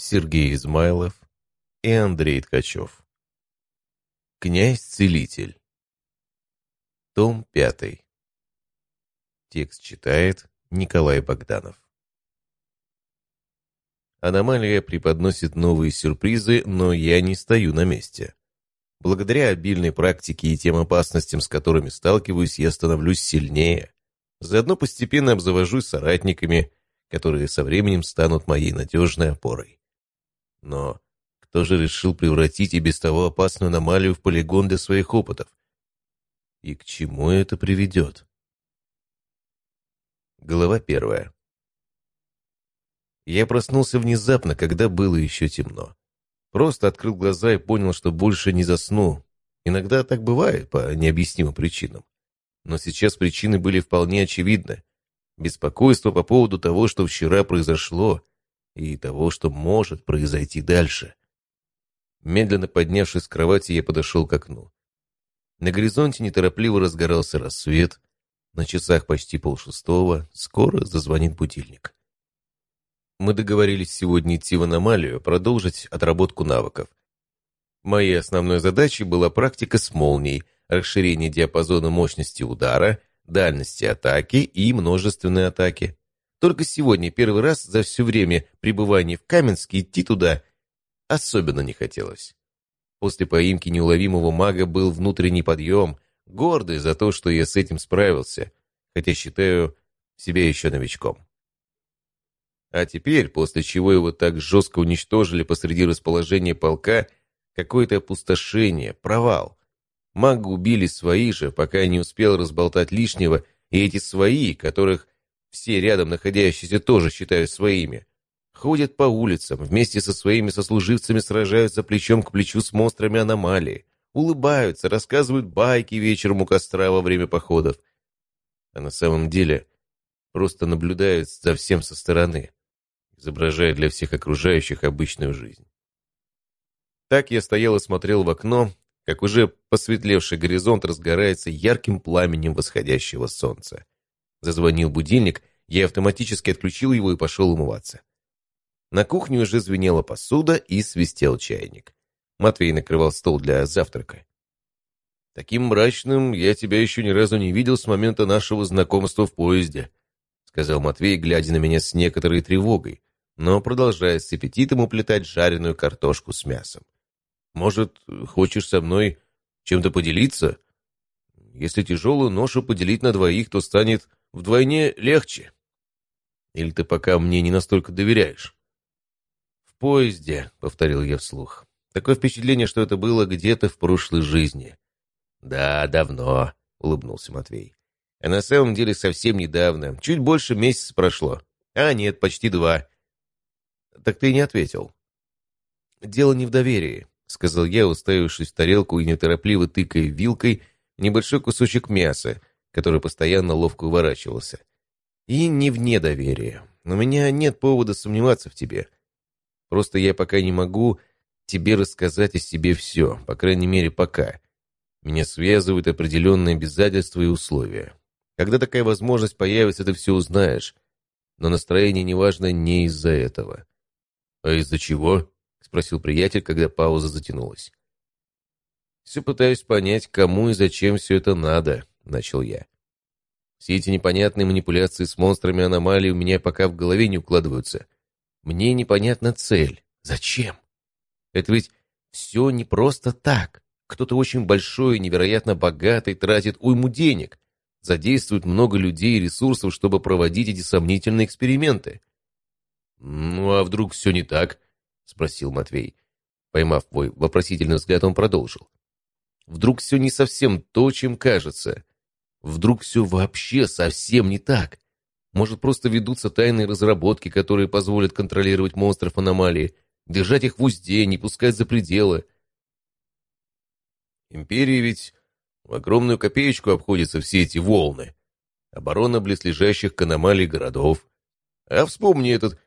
Сергей Измайлов и Андрей Ткачев. Князь-целитель. Том пятый. Текст читает Николай Богданов. Аномалия преподносит новые сюрпризы, но я не стою на месте. Благодаря обильной практике и тем опасностям, с которыми сталкиваюсь, я становлюсь сильнее. Заодно постепенно обзавожусь соратниками, которые со временем станут моей надежной опорой. Но кто же решил превратить и без того опасную аномалию в полигон для своих опытов? И к чему это приведет? Глава первая. Я проснулся внезапно, когда было еще темно. Просто открыл глаза и понял, что больше не засну. Иногда так бывает по необъяснимым причинам. Но сейчас причины были вполне очевидны. Беспокойство по поводу того, что вчера произошло, и того, что может произойти дальше. Медленно поднявшись с кровати, я подошел к окну. На горизонте неторопливо разгорался рассвет. На часах почти полшестого. Скоро зазвонит будильник. Мы договорились сегодня идти в аномалию, продолжить отработку навыков. Моей основной задачей была практика с молнией, расширение диапазона мощности удара, дальности атаки и множественной атаки. Только сегодня первый раз за все время пребывания в Каменске идти туда особенно не хотелось. После поимки неуловимого мага был внутренний подъем, гордый за то, что я с этим справился, хотя считаю себя еще новичком. А теперь, после чего его так жестко уничтожили посреди расположения полка, какое-то опустошение, провал. Мага убили свои же, пока не успел разболтать лишнего, и эти свои, которых все рядом находящиеся тоже считают своими. Ходят по улицам, вместе со своими сослуживцами сражаются плечом к плечу с монстрами аномалии, улыбаются, рассказывают байки вечером у костра во время походов. А на самом деле просто наблюдают за всем со стороны, изображая для всех окружающих обычную жизнь. Так я стоял и смотрел в окно, как уже посветлевший горизонт разгорается ярким пламенем восходящего солнца. Зазвонил будильник, я автоматически отключил его и пошел умываться. На кухне уже звенела посуда и свистел чайник. Матвей накрывал стол для завтрака. «Таким мрачным я тебя еще ни разу не видел с момента нашего знакомства в поезде», сказал Матвей, глядя на меня с некоторой тревогой, но продолжая с аппетитом уплетать жареную картошку с мясом. «Может, хочешь со мной чем-то поделиться? Если тяжелую ношу поделить на двоих, то станет вдвойне легче. Или ты пока мне не настолько доверяешь? В поезде, — повторил я вслух. Такое впечатление, что это было где-то в прошлой жизни. Да, давно, — улыбнулся Матвей. А на самом деле совсем недавно, чуть больше месяца прошло. А нет, почти два. Так ты не ответил. Дело не в доверии, — сказал я, уставившись в тарелку и неторопливо тыкая вилкой небольшой кусочек мяса, который постоянно ловко уворачивался. И не вне доверия. У меня нет повода сомневаться в тебе. Просто я пока не могу тебе рассказать о себе все, по крайней мере, пока. Меня связывают определенные обязательства и условия. Когда такая возможность появится, ты все узнаешь. Но настроение неважно не из-за этого. «А из-за чего?» — спросил приятель, когда пауза затянулась. «Все пытаюсь понять, кому и зачем все это надо», — начал я. Все эти непонятные манипуляции с монстрами аномалий у меня пока в голове не укладываются. Мне непонятна цель. Зачем? Это ведь все не просто так. Кто-то очень большой и невероятно богатый тратит уйму денег, задействует много людей и ресурсов, чтобы проводить эти сомнительные эксперименты. «Ну, а вдруг все не так?» — спросил Матвей. Поймав мой вопросительный взгляд, он продолжил. «Вдруг все не совсем то, чем кажется. Вдруг все вообще совсем не так? Может, просто ведутся тайные разработки, которые позволят контролировать монстров аномалии, держать их в узде, не пускать за пределы? Империи ведь в огромную копеечку обходятся все эти волны. Оборона близлежащих к аномалии городов. А вспомни этот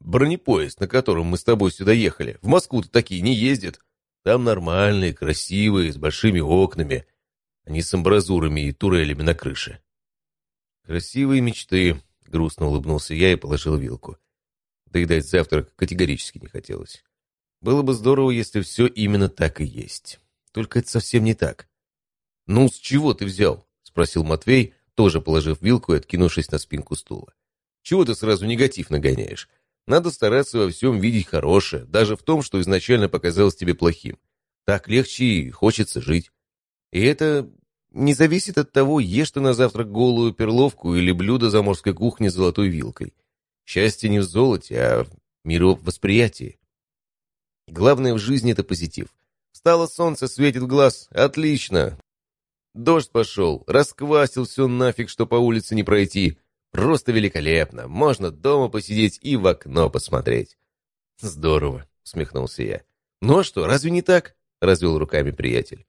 бронепоезд, на котором мы с тобой сюда ехали. В Москву-то такие не ездят. Там нормальные, красивые, с большими окнами — а не с амбразурами и турелями на крыше. «Красивые мечты», — грустно улыбнулся я и положил вилку. Доедать завтрак категорически не хотелось. Было бы здорово, если все именно так и есть. Только это совсем не так. «Ну, с чего ты взял?» — спросил Матвей, тоже положив вилку и откинувшись на спинку стула. «Чего ты сразу негатив нагоняешь? Надо стараться во всем видеть хорошее, даже в том, что изначально показалось тебе плохим. Так легче и хочется жить. И это не зависит от того, ешь ты на завтрак голую перловку или блюдо заморской кухни с золотой вилкой. Счастье не в золоте, а в мировосприятии. Главное в жизни — это позитив. Встало солнце, светит глаз. Отлично. Дождь пошел, расквасил все нафиг, что по улице не пройти. Просто великолепно. Можно дома посидеть и в окно посмотреть. Здорово, усмехнулся я. Ну а что, разве не так? Развел руками приятель.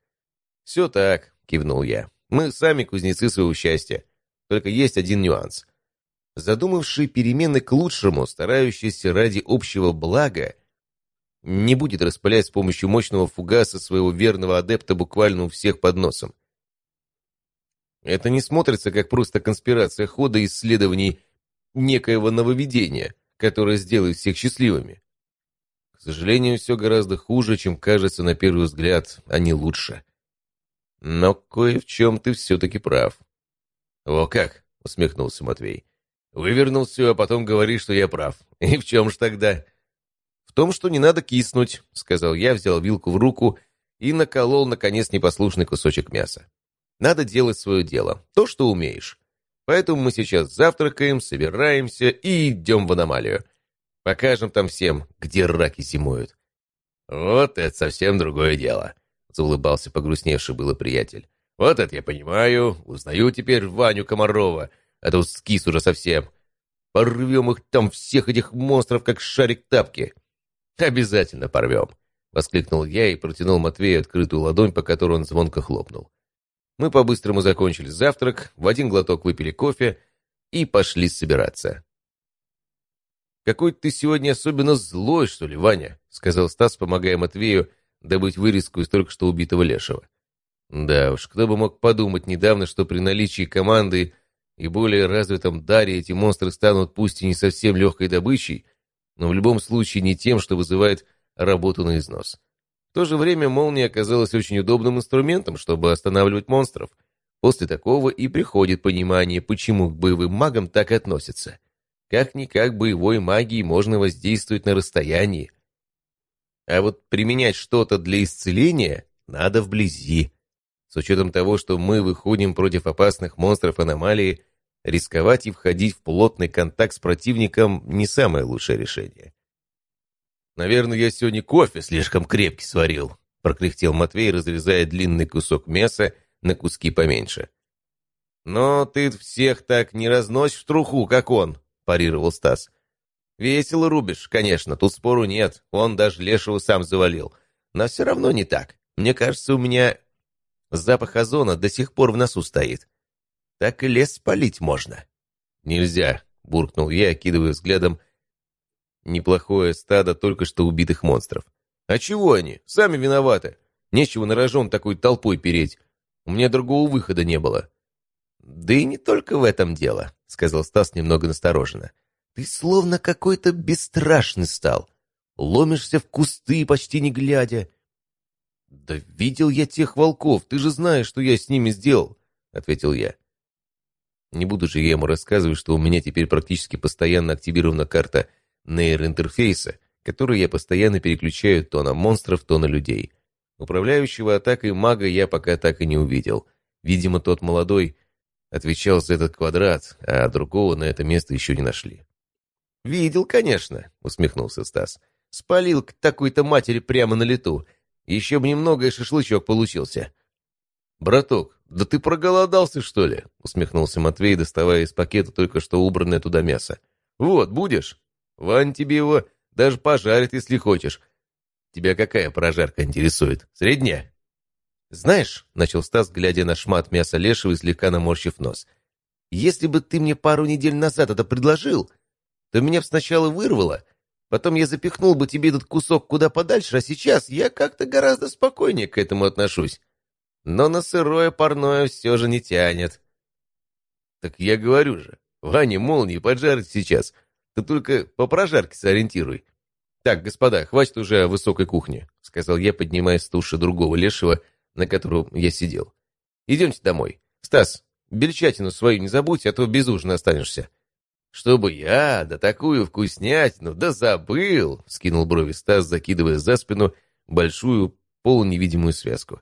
Все так, кивнул я. Мы сами кузнецы своего счастья. Только есть один нюанс. Задумавший перемены к лучшему, старающийся ради общего блага, не будет распылять с помощью мощного фугаса своего верного адепта буквально у всех под носом. Это не смотрится как просто конспирация хода исследований некоего нововведения, которое сделает всех счастливыми. К сожалению, все гораздо хуже, чем кажется на первый взгляд, а не лучше. Но кое в чем ты все-таки прав. «О как!» — усмехнулся Матвей. «Вывернул все, а потом говоришь, что я прав. И в чем ж тогда?» «В том, что не надо киснуть», — сказал я, взял вилку в руку и наколол, наконец, непослушный кусочек мяса. Надо делать свое дело, то, что умеешь. Поэтому мы сейчас завтракаем, собираемся и идем в аномалию. Покажем там всем, где раки зимуют. Вот это совсем другое дело, заулыбался погрустневший было приятель. Вот это я понимаю, узнаю теперь Ваню Комарова, а то скис уже совсем. Порвем их там, всех этих монстров, как шарик тапки. Обязательно порвем, воскликнул я и протянул Матвею открытую ладонь, по которой он звонко хлопнул. Мы по-быстрому закончили завтрак, в один глоток выпили кофе и пошли собираться. «Какой ты сегодня особенно злой, что ли, Ваня?» — сказал Стас, помогая Матвею добыть вырезку из только что убитого Лешего. Да уж, кто бы мог подумать недавно, что при наличии команды и более развитом даре эти монстры станут пусть и не совсем легкой добычей, но в любом случае не тем, что вызывает работу на износ. В то же время молния оказалась очень удобным инструментом, чтобы останавливать монстров. После такого и приходит понимание, почему к боевым магам так относятся. Как-никак боевой магией можно воздействовать на расстоянии. А вот применять что-то для исцеления надо вблизи. С учетом того, что мы выходим против опасных монстров аномалии, рисковать и входить в плотный контакт с противником не самое лучшее решение. «Наверное, я сегодня кофе слишком крепкий сварил», — прокряхтел Матвей, разрезая длинный кусок мяса на куски поменьше. «Но ты всех так не разносишь в труху, как он», — парировал Стас. «Весело рубишь, конечно, тут спору нет, он даже лешего сам завалил. Но все равно не так. Мне кажется, у меня запах озона до сих пор в носу стоит. Так и лес спалить можно». «Нельзя», — буркнул я, окидывая взглядом Неплохое стадо только что убитых монстров. А чего они? Сами виноваты. Нечего на рожон такой толпой переть. У меня другого выхода не было. Да и не только в этом дело, сказал Стас немного настороженно. Ты словно какой-то бесстрашный стал. Ломишься в кусты, почти не глядя. «Да видел я тех волков, ты же знаешь, что я с ними сделал», — ответил я. Не буду же я ему рассказывать, что у меня теперь практически постоянно активирована карта нейроинтерфейса, который я постоянно переключаю то на монстров, то на людей. Управляющего атакой мага я пока так и не увидел. Видимо, тот молодой отвечал за этот квадрат, а другого на это место еще не нашли. «Видел, конечно», — усмехнулся Стас. «Спалил к такой-то матери прямо на лету. Еще бы немного, и шашлычок получился». «Браток, да ты проголодался, что ли?» — усмехнулся Матвей, доставая из пакета только что убранное туда мясо. «Вот, будешь?» Вань тебе его даже пожарит, если хочешь. Тебя какая прожарка интересует? Средняя?» «Знаешь», — начал Стас, глядя на шмат мяса лешего и слегка наморщив нос, «если бы ты мне пару недель назад это предложил, то меня сначала вырвало, потом я запихнул бы тебе этот кусок куда подальше, а сейчас я как-то гораздо спокойнее к этому отношусь. Но на сырое парное все же не тянет». «Так я говорю же, Ваня молнии поджарит сейчас», Ты только по прожарке сориентируй. Так, господа, хватит уже о высокой кухне, сказал я, поднимая с туши другого лешего, на котором я сидел. Идемте домой. Стас, бельчатину свою не забудь, а то без ужина останешься. «Чтобы я, да такую вкуснятину, да забыл!» — скинул брови Стас, закидывая за спину большую полуневидимую связку.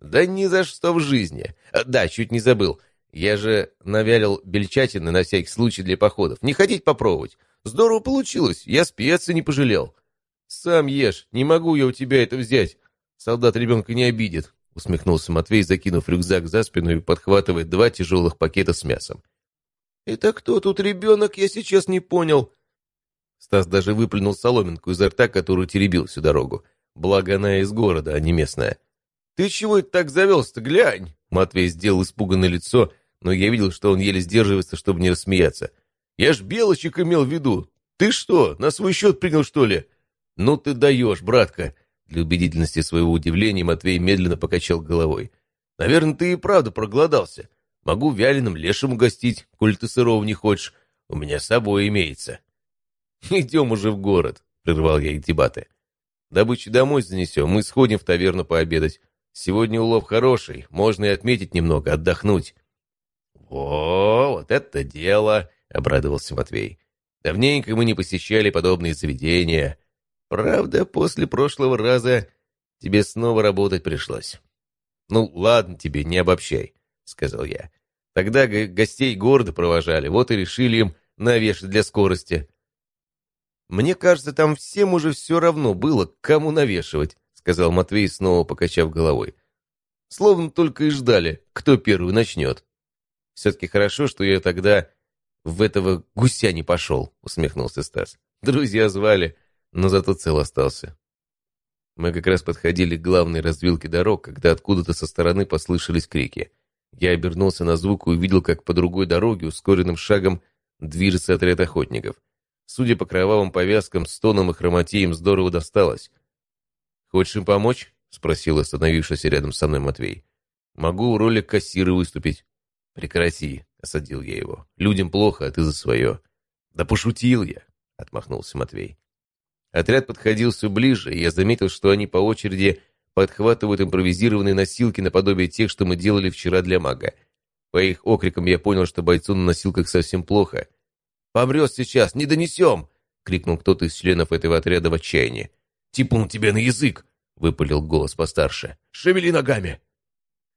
«Да ни за что в жизни! Да, чуть не забыл. Я же навялил бельчатины на всякий случай для походов. Не хотеть попробовать? Здорово получилось, я специи не пожалел». «Сам ешь, не могу я у тебя это взять. Солдат ребенка не обидит», — усмехнулся Матвей, закинув рюкзак за спину и подхватывая два тяжелых пакета с мясом. «Это кто тут ребенок, я сейчас не понял». Стас даже выплюнул соломинку изо рта, которую теребил всю дорогу. Благо она из города, а не местная. «Ты чего это так завелся-то, глянь!» Матвей сделал испуганное лицо, но я видел, что он еле сдерживается, чтобы не рассмеяться. «Я ж белочек имел в виду. Ты что, на свой счет принял, что ли?» «Ну ты даешь, братка!» Для убедительности своего удивления Матвей медленно покачал головой. «Наверное, ты и правда проголодался. Могу вяленым лешим угостить, коль ты сырого не хочешь. У меня с собой имеется». «Идем уже в город», — прервал я их дебаты. «Добычу домой занесем, мы сходим в таверну пообедать. Сегодня улов хороший, можно и отметить немного, отдохнуть». «О, вот это дело!» — обрадовался Матвей. «Давненько мы не посещали подобные заведения. Правда, после прошлого раза тебе снова работать пришлось». «Ну, ладно тебе, не обобщай. — сказал я. «Тогда гостей города провожали, вот и решили им навешать для скорости». «Мне кажется, там всем уже все равно было, кому навешивать», — сказал Матвей, снова покачав головой. «Словно только и ждали, кто первый начнет». «Все-таки хорошо, что я тогда в этого гуся не пошел», — усмехнулся Стас. «Друзья звали, но зато цел остался». Мы как раз подходили к главной развилке дорог, когда откуда-то со стороны послышались крики. Я обернулся на звук и увидел, как по другой дороге ускоренным шагом движется отряд охотников. Судя по кровавым повязкам, стонам и хромоте им здорово досталось. «Хочешь им помочь?» — спросил остановившийся рядом со мной Матвей. «Могу в роли кассира выступить». «Прекрати», — осадил я его. «Людям плохо, а ты за свое». «Да пошутил я», — отмахнулся Матвей. Отряд подходил все ближе, и я заметил, что они по очереди подхватывают импровизированные носилки наподобие тех, что мы делали вчера для мага. По их окрикам я понял, что бойцу на носилках совсем плохо. «Помрет сейчас, не донесем!» — крикнул кто-то из членов этого отряда в отчаянии. «Типун тебе на язык!» — выпалил голос постарше. «Шевели ногами!»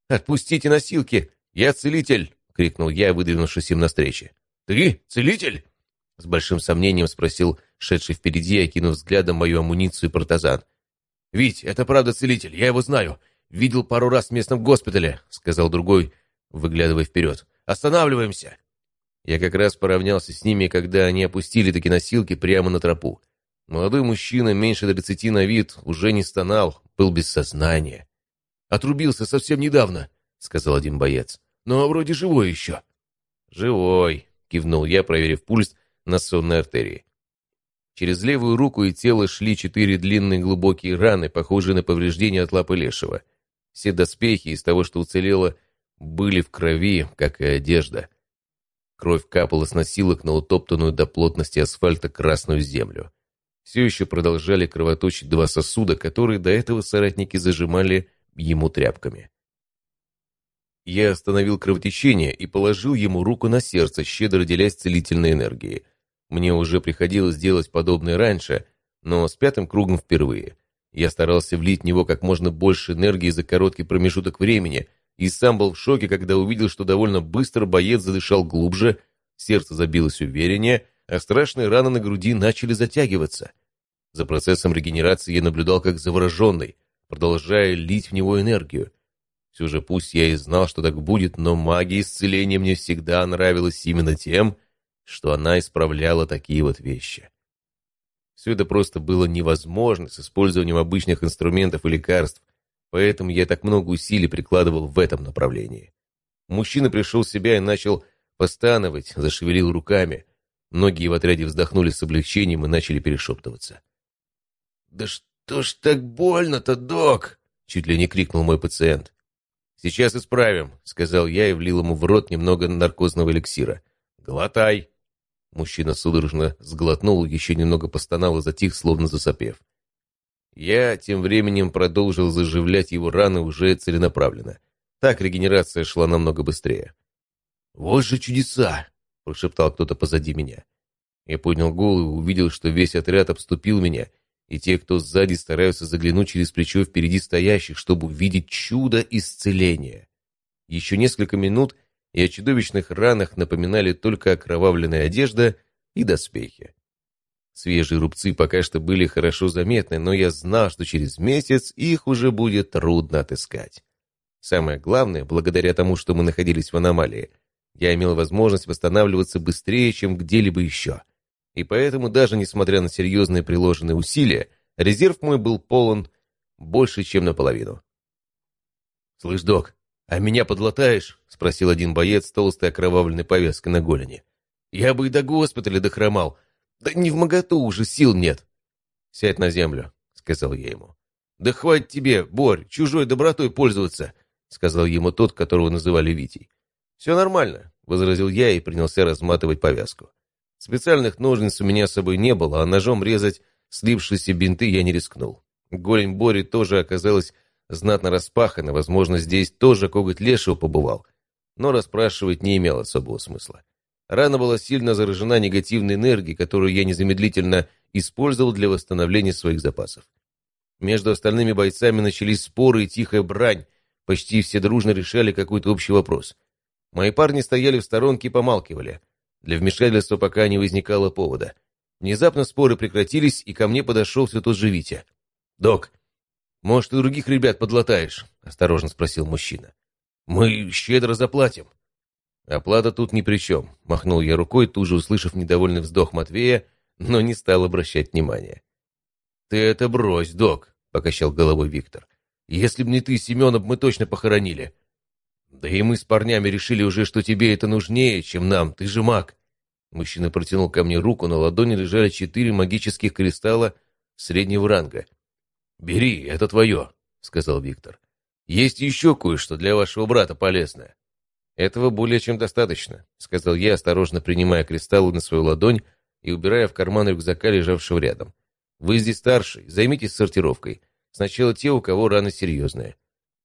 «Отпустите носилки! Я целитель!» — крикнул я, выдвинувшись им навстречу. «Ты целитель?» — с большим сомнением спросил шедший впереди, окинув взглядом мою амуницию и протазан. «Вить, это правда целитель, я его знаю. Видел пару раз в местном госпитале», — сказал другой, выглядывая вперед. «Останавливаемся!» Я как раз поравнялся с ними, когда они опустили таки носилки прямо на тропу. Молодой мужчина, меньше тридцати на вид, уже не стонал, был без сознания. «Отрубился совсем недавно», — сказал один боец. «Но вроде живой еще». «Живой», — кивнул я, проверив пульс на сонной артерии. Через левую руку и тело шли четыре длинные глубокие раны, похожие на повреждения от лапы лешего. Все доспехи из того, что уцелело, были в крови, как и одежда. Кровь капала с носилок на утоптанную до плотности асфальта красную землю. Все еще продолжали кровоточить два сосуда, которые до этого соратники зажимали ему тряпками. Я остановил кровотечение и положил ему руку на сердце, щедро делясь целительной энергией. Мне уже приходилось делать подобное раньше, но с пятым кругом впервые. Я старался влить в него как можно больше энергии за короткий промежуток времени, и сам был в шоке, когда увидел, что довольно быстро боец задышал глубже, сердце забилось увереннее, а страшные раны на груди начали затягиваться. За процессом регенерации я наблюдал как завороженный, продолжая лить в него энергию. Все же пусть я и знал, что так будет, но магия исцеления мне всегда нравилась именно тем, что она исправляла такие вот вещи. Все это просто было невозможно с использованием обычных инструментов и лекарств, поэтому я так много усилий прикладывал в этом направлении. Мужчина пришел в себя и начал постановать, зашевелил руками. Многие в отряде вздохнули с облегчением и начали перешептываться. «Да что ж так больно-то, док?» — чуть ли не крикнул мой пациент. «Сейчас исправим», — сказал я и влил ему в рот немного наркозного эликсира. «Глотай!» Мужчина судорожно сглотнул, еще немного постонал и затих, словно засопев. Я тем временем продолжил заживлять его раны уже целенаправленно. Так регенерация шла намного быстрее. «Вот же чудеса!» — прошептал кто-то позади меня. Я поднял голову и увидел, что весь отряд обступил меня, и те, кто сзади, стараются заглянуть через плечо впереди стоящих, чтобы увидеть чудо исцеления. Еще несколько минут, и о чудовищных ранах напоминали только окровавленная одежда и доспехи. Свежие рубцы пока что были хорошо заметны, но я знал, что через месяц их уже будет трудно отыскать. Самое главное, благодаря тому, что мы находились в аномалии, я имел возможность восстанавливаться быстрее, чем где-либо еще — и поэтому даже несмотря на серьезные приложенные усилия, резерв мой был полон больше, чем наполовину. «Слышь, док, а меня подлатаешь?» — спросил один боец с толстой окровавленной повязкой на голени. «Я бы и до госпиталя дохромал. Да не в моготу уже, сил нет». «Сядь на землю», — сказал я ему. «Да хватит тебе, Борь, чужой добротой пользоваться», — сказал ему тот, которого называли Витей. «Все нормально», — возразил я и принялся разматывать повязку. Специальных ножниц у меня с собой не было, а ножом резать слипшиеся бинты я не рискнул. Голень Бори тоже оказалась знатно распахана, возможно, здесь тоже коготь лешего побывал. Но расспрашивать не имело особого смысла. Рана была сильно заражена негативной энергией, которую я незамедлительно использовал для восстановления своих запасов. Между остальными бойцами начались споры и тихая брань. Почти все дружно решали какой-то общий вопрос. Мои парни стояли в сторонке и помалкивали. Для вмешательства пока не возникало повода. Внезапно споры прекратились, и ко мне подошел все тот же Витя. «Док, может, и других ребят подлатаешь?» — осторожно спросил мужчина. «Мы щедро заплатим». «Оплата тут ни при чем», — махнул я рукой, тут же услышав недовольный вздох Матвея, но не стал обращать внимания. «Ты это брось, док», — покачал головой Виктор. «Если б не ты, Семенов, мы точно похоронили. Да и мы с парнями решили уже, что тебе это нужнее, чем нам, ты же маг. Мужчина протянул ко мне руку, на ладони лежали четыре магических кристалла среднего ранга. «Бери, это твое», — сказал Виктор. «Есть еще кое-что для вашего брата полезное». «Этого более чем достаточно», — сказал я, осторожно принимая кристаллы на свою ладонь и убирая в карман рюкзака, лежавшего рядом. «Вы здесь старший, займитесь сортировкой. Сначала те, у кого раны серьезные».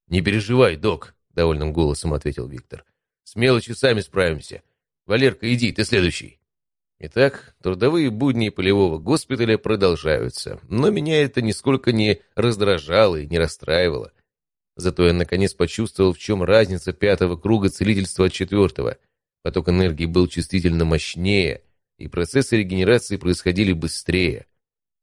«Не переживай, док», — довольным голосом ответил Виктор. «С мелочью сами справимся. Валерка, иди, ты следующий». Итак, трудовые будни полевого госпиталя продолжаются, но меня это нисколько не раздражало и не расстраивало. Зато я наконец почувствовал, в чем разница пятого круга целительства от четвертого. Поток энергии был чувствительно мощнее, и процессы регенерации происходили быстрее,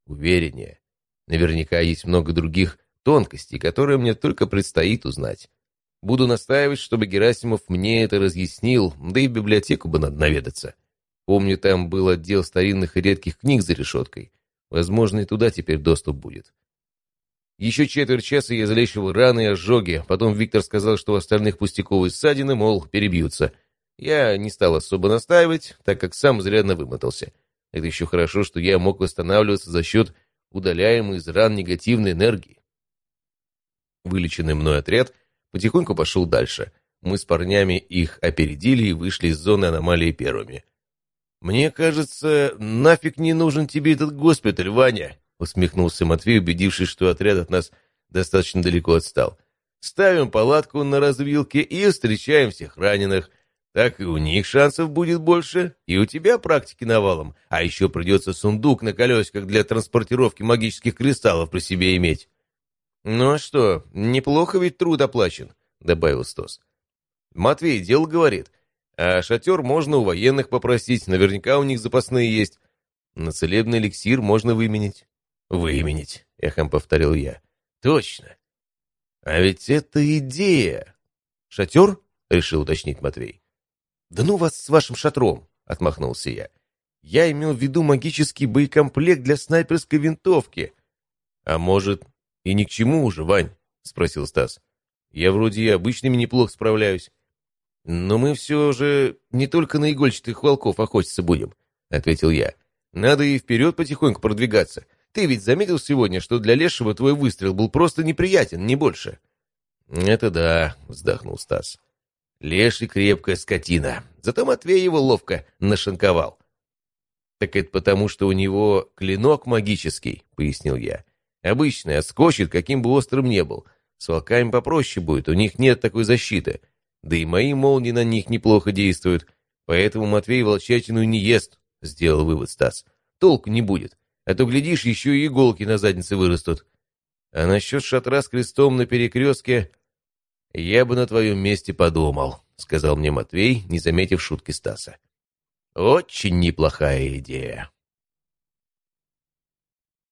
увереннее. Наверняка есть много других тонкостей, которые мне только предстоит узнать. Буду настаивать, чтобы Герасимов мне это разъяснил, да и в библиотеку бы надо наведаться. Помню, там был отдел старинных и редких книг за решеткой. Возможно, и туда теперь доступ будет. Еще четверть часа я залечивал раны и ожоги. Потом Виктор сказал, что у остальных пустяковые ссадины, мол, перебьются. Я не стал особо настаивать, так как сам изрядно вымотался. Это еще хорошо, что я мог восстанавливаться за счет удаляемой из ран негативной энергии. Вылеченный мной отряд — потихоньку пошел дальше. Мы с парнями их опередили и вышли из зоны аномалии первыми. «Мне кажется, нафиг не нужен тебе этот госпиталь, Ваня!» усмехнулся Матвей, убедившись, что отряд от нас достаточно далеко отстал. «Ставим палатку на развилке и встречаем всех раненых. Так и у них шансов будет больше, и у тебя практики навалом, а еще придется сундук на колесиках для транспортировки магических кристаллов при себе иметь». «Ну а что, неплохо ведь труд оплачен», — добавил Стос. «Матвей дел говорит. А шатер можно у военных попросить, наверняка у них запасные есть. На целебный эликсир можно выменить». «Выменить», — эхом повторил я. «Точно. А ведь это идея». «Шатер?» — решил уточнить Матвей. «Да ну вас с вашим шатром!» — отмахнулся я. «Я имел в виду магический боекомплект для снайперской винтовки. А может, «И ни к чему уже, Вань?» — спросил Стас. «Я вроде и обычными неплохо справляюсь». «Но мы все же не только на игольчатых волков охотиться будем», — ответил я. «Надо и вперед потихоньку продвигаться. Ты ведь заметил сегодня, что для Лешего твой выстрел был просто неприятен, не больше?» «Это да», — вздохнул Стас. «Леший крепкая скотина. Зато Матвей его ловко нашинковал». «Так это потому, что у него клинок магический», — пояснил я. «Обычный, отскочит, каким бы острым не был. С волками попроще будет, у них нет такой защиты. Да и мои молнии на них неплохо действуют. Поэтому Матвей волчатину не ест», — сделал вывод Стас. «Толку не будет. А то, глядишь, еще и иголки на заднице вырастут. А насчет шатра с крестом на перекрестке я бы на твоем месте подумал», — сказал мне Матвей, не заметив шутки Стаса. «Очень неплохая идея».